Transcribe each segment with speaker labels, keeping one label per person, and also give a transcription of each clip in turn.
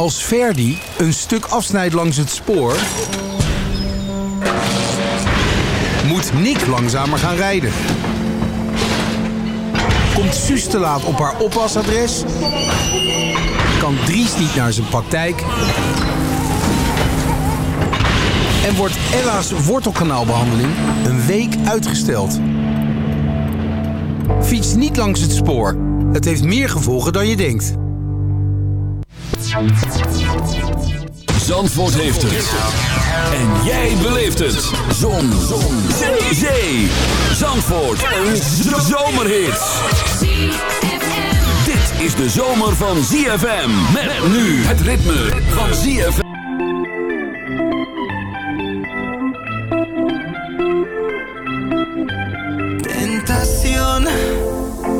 Speaker 1: Als Verdi een stuk afsnijdt langs het spoor... moet Nick langzamer gaan rijden. Komt Suus te laat op haar oppasadres... kan Dries niet naar zijn praktijk... en wordt Ella's wortelkanaalbehandeling een week uitgesteld. Fiets niet langs het spoor. Het heeft meer gevolgen dan je denkt.
Speaker 2: Zandvoort heeft het. En jij beleeft het. Zon. Zon. Zee. Zee. Zandvoort. Een zomerhit. Dit is de zomer van ZFM. Met nu het ritme van ZFM.
Speaker 3: Tentación,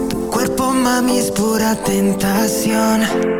Speaker 3: tu cuerpo mami es pura tentación.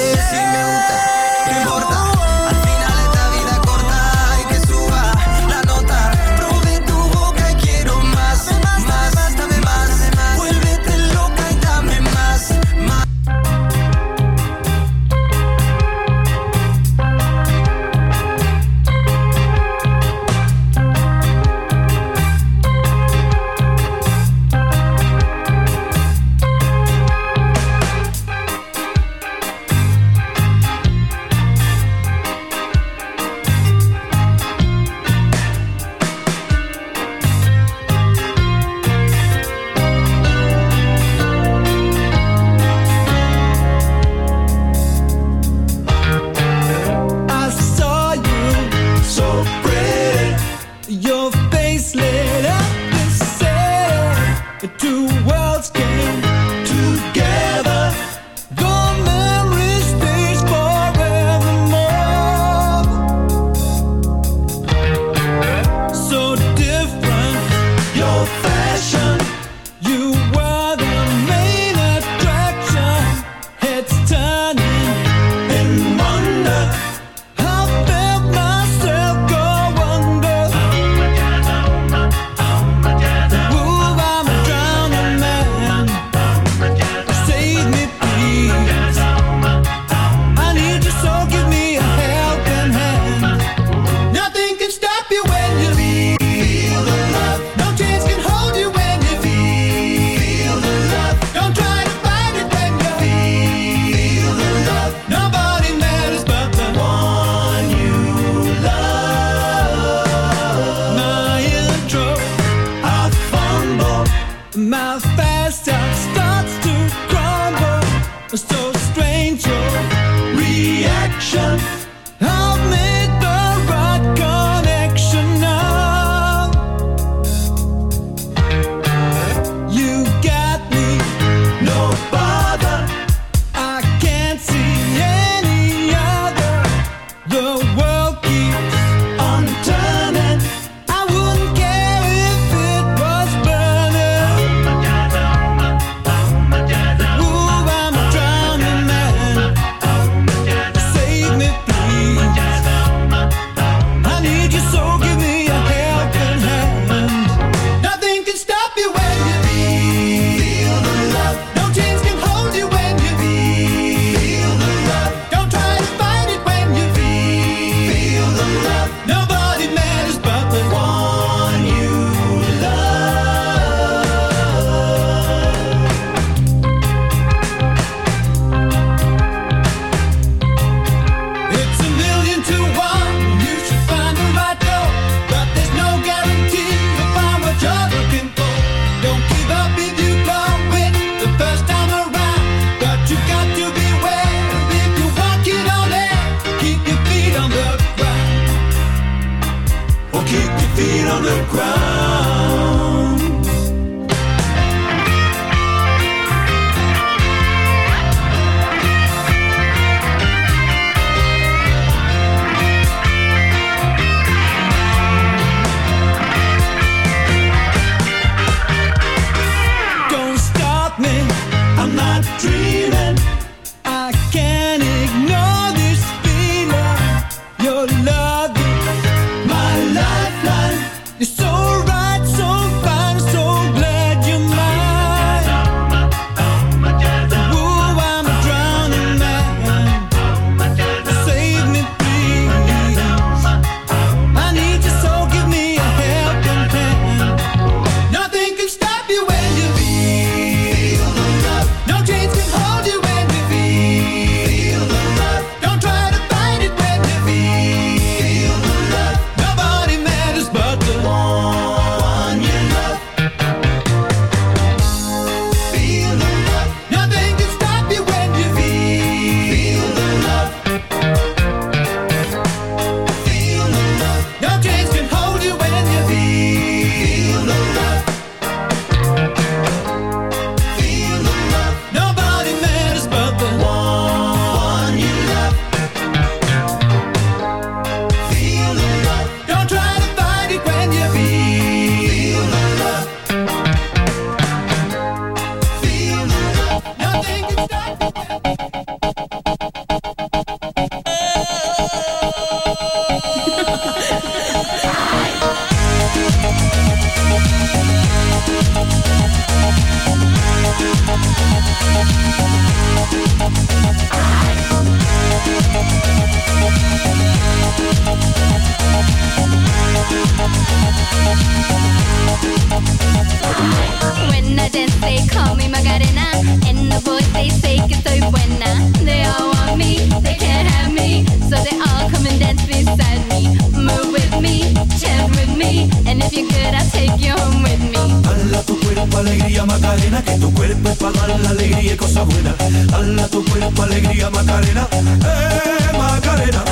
Speaker 4: if you're
Speaker 5: good, I'll take you home with me.
Speaker 6: Dala tu cuerpo alegría Macarena, que tu cuerpo es para dar la alegría y cosas buenas. Dala tu cuerpo alegría Macarena, eh Macarena.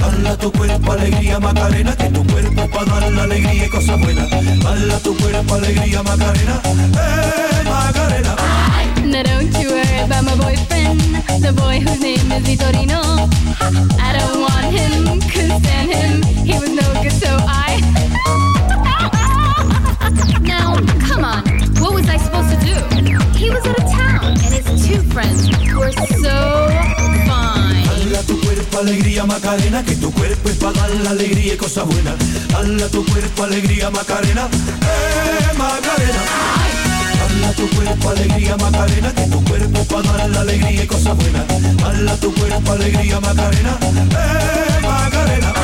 Speaker 6: Dala tu cuerpo alegría Macarena, que tu cuerpo es para dar la alegría y cosas buenas. Dala tu cuerpo alegría Macarena, eh Macarena.
Speaker 5: Now don't you worry about my boyfriend, the boy whose name is Vitorino. I don't want him, couldn't stand him, he was no good, so I. was out of town, and his two friends were so fine.
Speaker 6: Alegría Macarena, que tu cuerpo es para dar la alegría y. Dala tu cuerpo alegría Macarena, eh Macarena. Dala tu cuerpo alegría Macarena, que tu cuerpo para dar la alegría y. Dala tu cuerpo alegría Macarena, eh Macarena.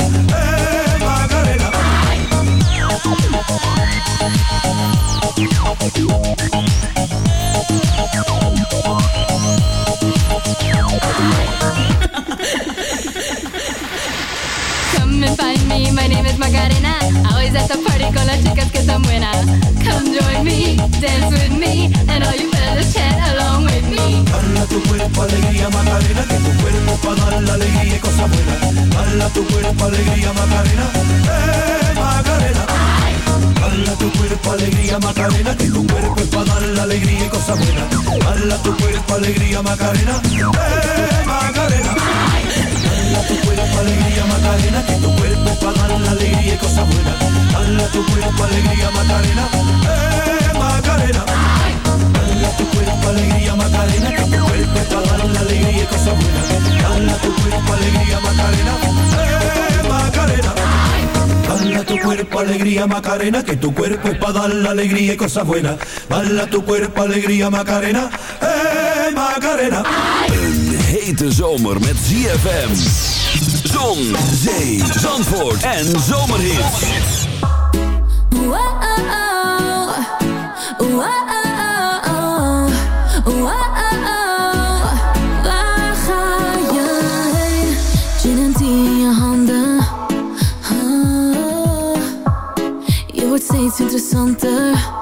Speaker 5: buenas. Come join me, dance with me, and all you fellas chat along with me.
Speaker 6: Dala tu cuerpo alegría Macarena, que tu cuerpo para dar alegría y cosas buenas. Dala tu cuerpo alegría Macarena, eh Macarena. Dala tu cuerpo alegría Macarena, que tu cuerpo es para alegría y cosas buenas. Dala tu cuerpo alegría Macarena, eh Macarena. Dala tu cuerpo alegría Macarena, para dar la alegría y cosas buenas. Dala tu cuerpo alegría Macarena, eh Macarena. Dala tu cuerpo alegría Macarena, que tu cuerpo es para dar la alegría y cosas buenas. Dala tu cuerpo alegría Macarena, eh Macarena. Dala tu cuerpo alegría Macarena, que tu cuerpo es para dar la alegría y cosas buenas. Dala tu cuerpo alegría Macarena, eh Macarena.
Speaker 2: Een hete zomer met ZFM. Zee, zandvoort en
Speaker 7: je handen. Je wordt steeds interessanter.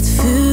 Speaker 7: dit vuur.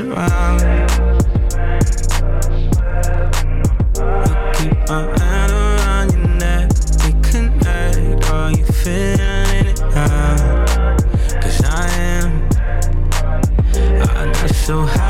Speaker 8: around. keep my hand around your neck. We connect. Are you feeling it now? 'Cause I am. I'm so high.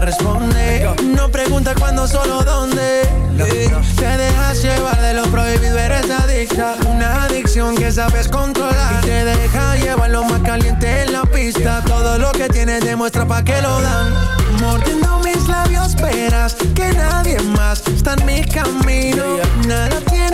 Speaker 9: responde. No pregunta cuándo, solo dónde. Eh, te dejas llevar de lo prohibido, eres adicta. Una adicción que sabes controlar. Y te deja llevar lo más caliente en la pista. Todo lo que tienes demuestra pa' que lo dan. Mordiendo mis labios, esperas que nadie más está en mi camino. Nada tiene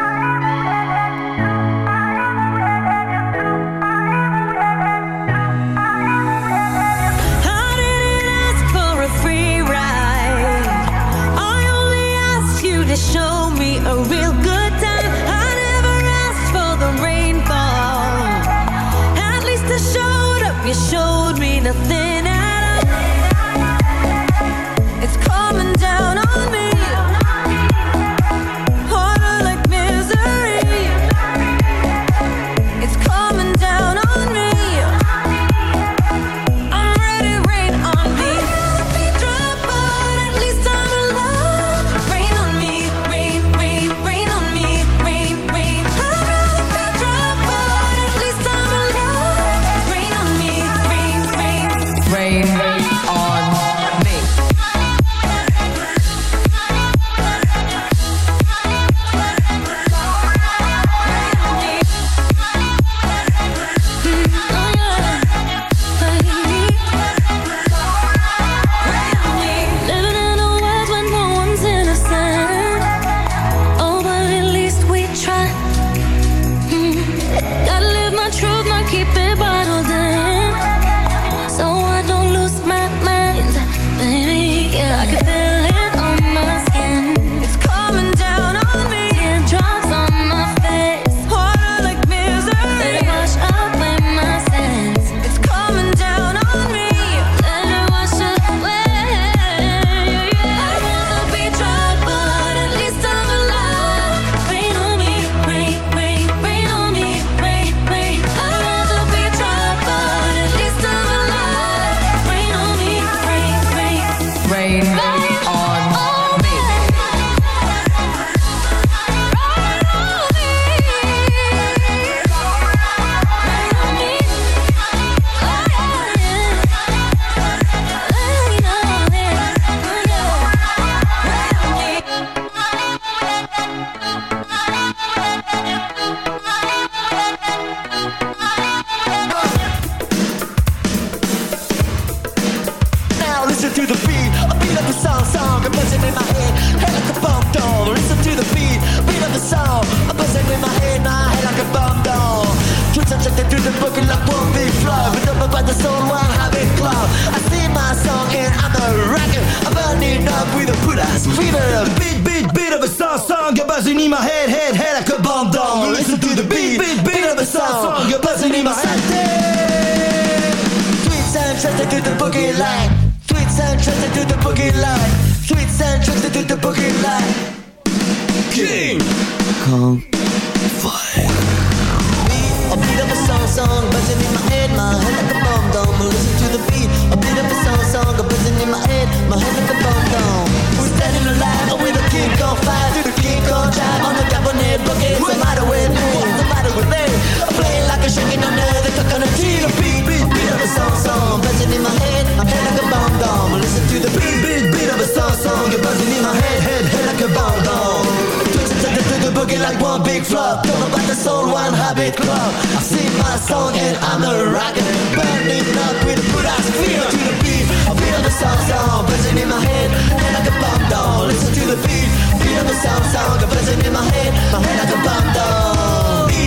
Speaker 10: I
Speaker 11: sing my song and I'm a rocker. Burning up with good feel. To the beat I feel the sound sound in my head. And I can down, listen to the beat. The sound sound in my head. My head I can down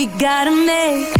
Speaker 7: we gotta make